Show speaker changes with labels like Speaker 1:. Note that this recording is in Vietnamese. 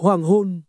Speaker 1: Hoàng hôn,